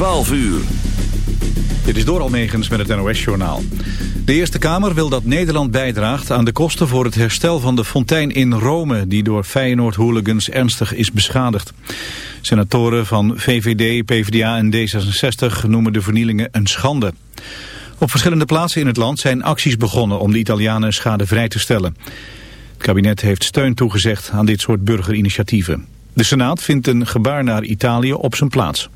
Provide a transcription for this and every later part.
12 uur. Dit is door Almegens met het NOS-journaal. De Eerste Kamer wil dat Nederland bijdraagt aan de kosten voor het herstel van de fontein in Rome... die door Feyenoord-hooligans ernstig is beschadigd. Senatoren van VVD, PvdA en D66 noemen de vernielingen een schande. Op verschillende plaatsen in het land zijn acties begonnen om de Italianen schade vrij te stellen. Het kabinet heeft steun toegezegd aan dit soort burgerinitiatieven. De Senaat vindt een gebaar naar Italië op zijn plaats.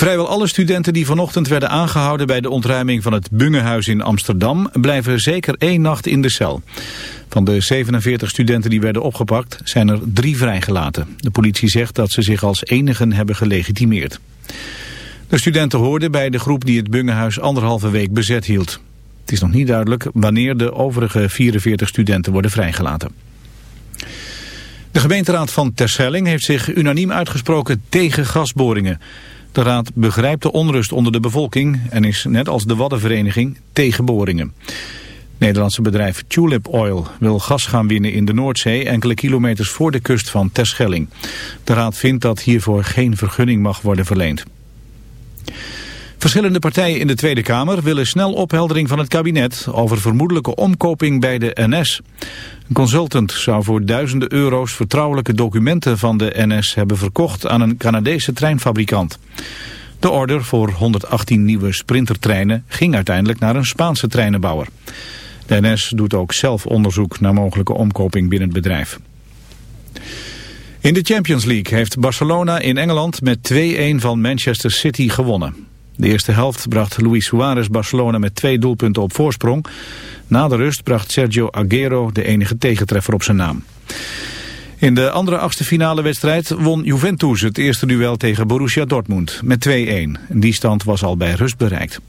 Vrijwel alle studenten die vanochtend werden aangehouden bij de ontruiming van het Bungehuis in Amsterdam blijven zeker één nacht in de cel. Van de 47 studenten die werden opgepakt zijn er drie vrijgelaten. De politie zegt dat ze zich als enigen hebben gelegitimeerd. De studenten hoorden bij de groep die het Bungehuis anderhalve week bezet hield. Het is nog niet duidelijk wanneer de overige 44 studenten worden vrijgelaten. De gemeenteraad van Terschelling heeft zich unaniem uitgesproken tegen gasboringen. De raad begrijpt de onrust onder de bevolking en is, net als de Waddenvereniging, tegen boringen. Nederlandse bedrijf Tulip Oil wil gas gaan winnen in de Noordzee enkele kilometers voor de kust van Terschelling. De raad vindt dat hiervoor geen vergunning mag worden verleend. Verschillende partijen in de Tweede Kamer willen snel opheldering van het kabinet over vermoedelijke omkoping bij de NS. Een consultant zou voor duizenden euro's vertrouwelijke documenten van de NS hebben verkocht aan een Canadese treinfabrikant. De order voor 118 nieuwe sprintertreinen ging uiteindelijk naar een Spaanse treinenbouwer. De NS doet ook zelf onderzoek naar mogelijke omkoping binnen het bedrijf. In de Champions League heeft Barcelona in Engeland met 2-1 van Manchester City gewonnen. De eerste helft bracht Luis Suarez Barcelona met twee doelpunten op voorsprong. Na de rust bracht Sergio Aguero de enige tegentreffer op zijn naam. In de andere achtste finale wedstrijd won Juventus het eerste duel tegen Borussia Dortmund met 2-1. Die stand was al bij rust bereikt.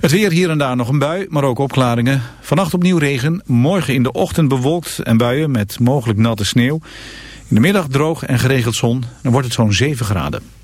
Het weer hier en daar nog een bui, maar ook opklaringen. Vannacht opnieuw regen, morgen in de ochtend bewolkt en buien met mogelijk natte sneeuw. In de middag droog en geregeld zon, dan wordt het zo'n 7 graden.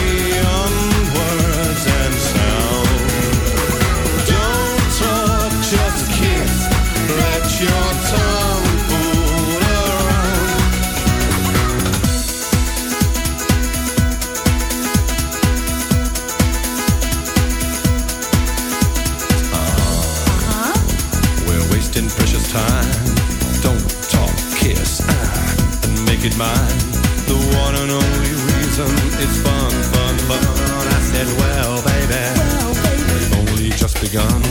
gone.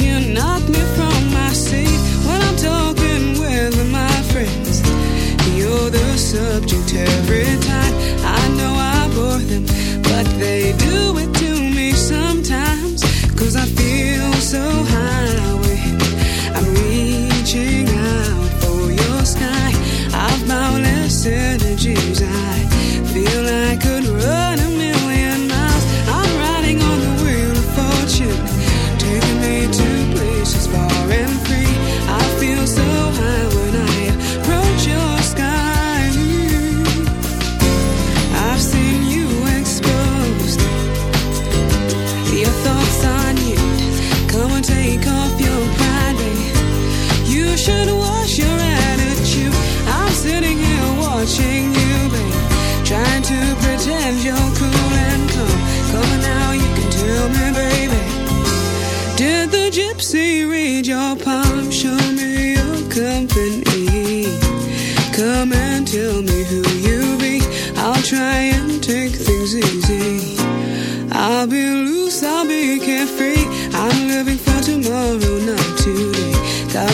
you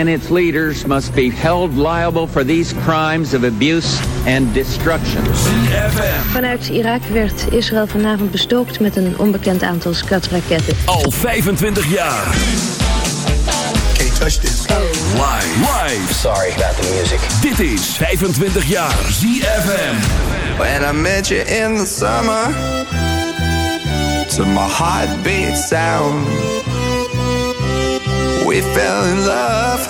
and its leaders must be held liable for these crimes of abuse and destruction. Vanuit Irak werd Israël vanavond bestookt met een onbekend aantal skatraketten. Al 25 jaar. Live. Sorry about the music. Dit is 25 jaar ZFM. When I met you in the summer. To my heartbeat sound. We fell in love